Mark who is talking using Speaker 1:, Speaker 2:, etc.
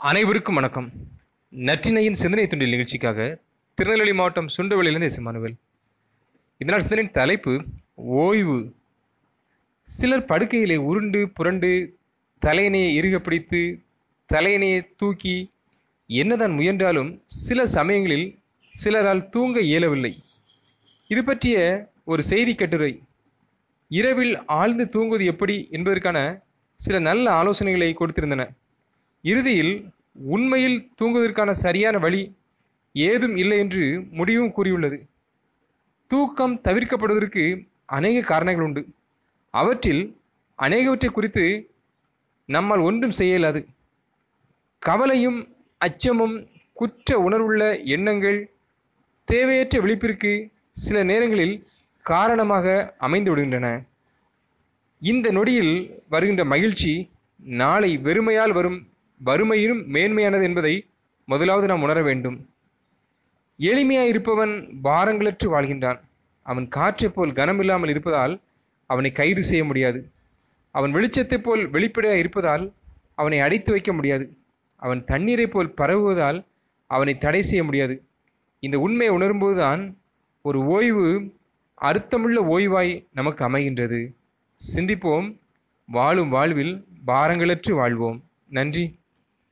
Speaker 1: அனைவருக்கும் வணக்கம். நற்றினையின் சிந்தனை துண்டில் நிகழ்ச்சிக்காக திருநெல்வேலி மாவட்டம் சுண்டவெளியிலிருந்து எஸ். மனுவல் இதனால் சிந்தனையின் தலைப்பு ஓய்வு. சிலர் படுக்கையிலே உருண்டு புரண்டு தலையணையை இறுக பிடித்து தலையணையை தூக்கி என்னதான் முயன்றாலும் சில சமயங்களில் சிலரால் தூங்க இயலவில்லை. இது பற்றிய ஒரு செய்தி கட்டுரை. இரவில் ஆழ்ந்து தூங்குவது எப்படி என்பதற்கான சில நல்ல ஆலோசனைகளை கொடுத்திருந்தன. இறுதியில் உண்மையில் தூங்குவதற்கான சரியான வழி ஏதும் இல்லை என்று முடிவும் கூறியுள்ளது. தூக்கம் தவிர்க்கப்படுவதற்கு அநேக காரணங்கள் உண்டு. அவற்றில் அநேகவற்றை குறித்து நம்மால் ஒன்றும் செய்ய இயலாது. கவலையும் அச்சமும் குற்ற உணர்வுள்ள எண்ணங்கள் தேவையற்ற விழிப்பிற்கு சில நேரங்களில் காரணமாக அமைந்து விடுகின்றன. இந்த நொடியில் வருகின்ற மகிழ்ச்சி நாளை வெறுமையால் வரும் வறுமையிலும் மேன்மையானது என்பதை முதலாவது நாம் உணர வேண்டும். எளிமையாய் இருப்பவன் பாரங்களற்று வாழ்கின்றான். அவன் காற்றைப் போல் கனமில்லாமல் இருப்பதால் அவனை கைது செய்ய முடியாது. அவன் வெளிச்சத்தைப் போல் வெளிப்படையாக இருப்பதால் அவனை அடைத்து வைக்க முடியாது. அவன் தண்ணீரைப் போல் பரவுவதால் அவனை தடை செய்ய முடியாது. இந்த உண்மையை உணரும்போதுதான் ஒரு ஓய்வு அர்த்தமுள்ள ஓய்வாய் நமக்கு அமைகின்றது. சிந்திப்போம் வாழும் வாழ்வில் பாரங்களற்று வாழ்வோம். நன்றி.